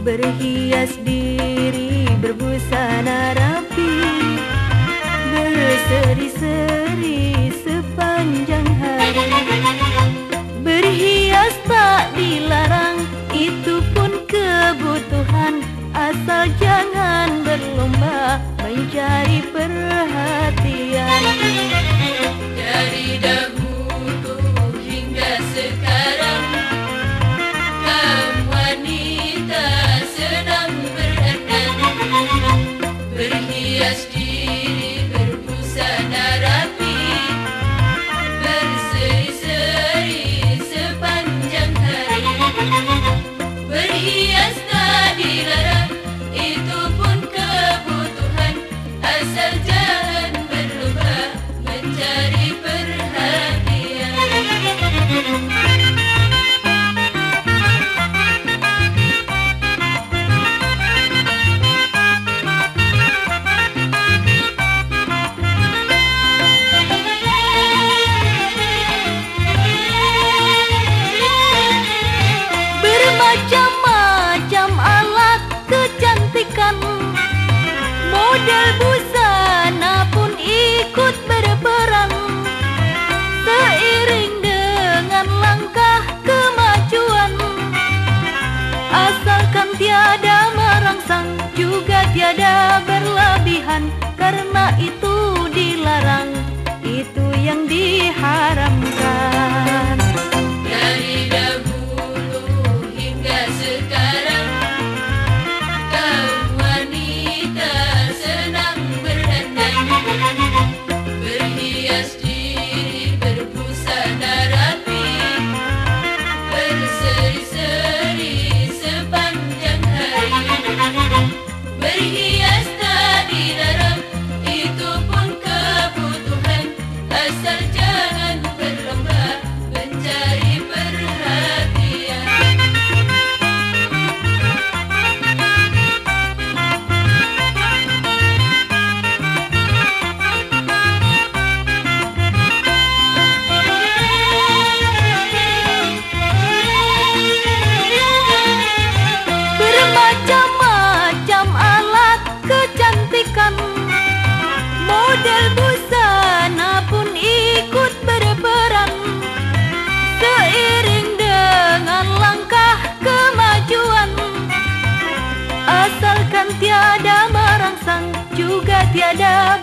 Berhias diri berbusana rapi. Berseri-seri sepanjang hari. Berhias tak dilarang Itu pun kebutuhan. Asal jangan berlomba Mencari perhatian. Dari dahulu hingga sekarang Berhias Model busana pun ikut berperan Seiring dengan langkah kemajuan Asalkan tiada merangsang juga tiada berlebihan Model busana pun ikut berperan Seiring dengan langkah kemajuan Asalkan tiada merangsang juga tiada